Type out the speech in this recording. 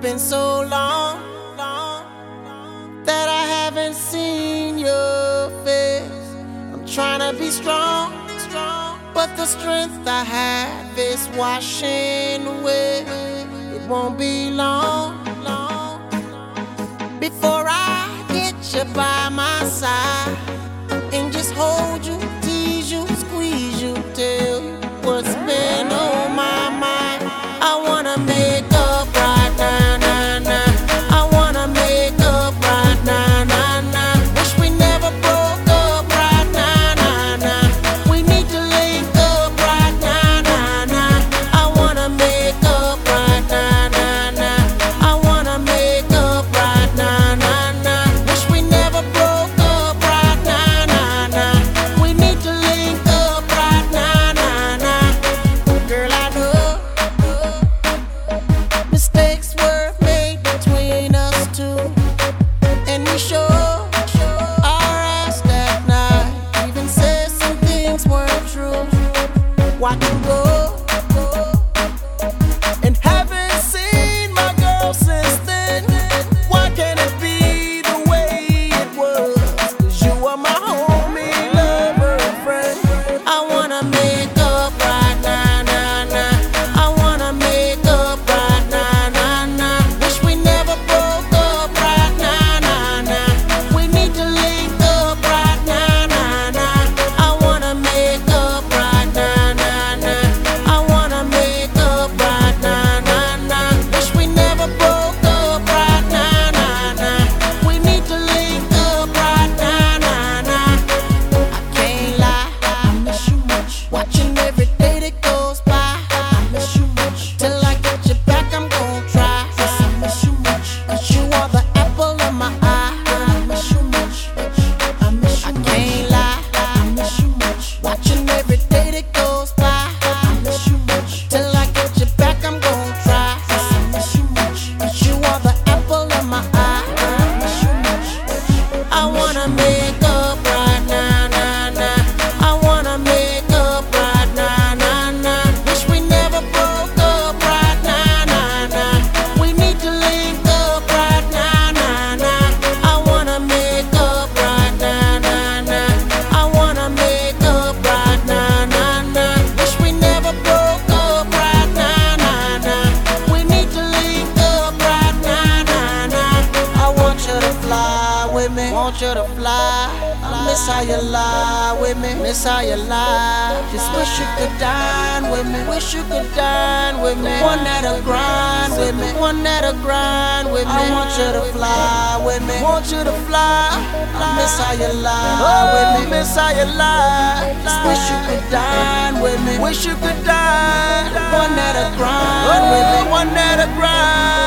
been so long, long that I haven't seen your face. I'm trying to be strong, strong, but the strength I have is washing away. It won't be long, long before I get you by my side. with me. Want you to fly. I miss how you lie with me. Miss how you lie. Just wish you could dine with me. Wish you could dine with me. The one that'll grind with me. The one that'll grind with me. I want you to fly with me. Want you to fly. I miss how you lie with me. Miss how you lie. Just wish you could dine with me. Wish you could dine. The one that'll grind with me. One that'll grind.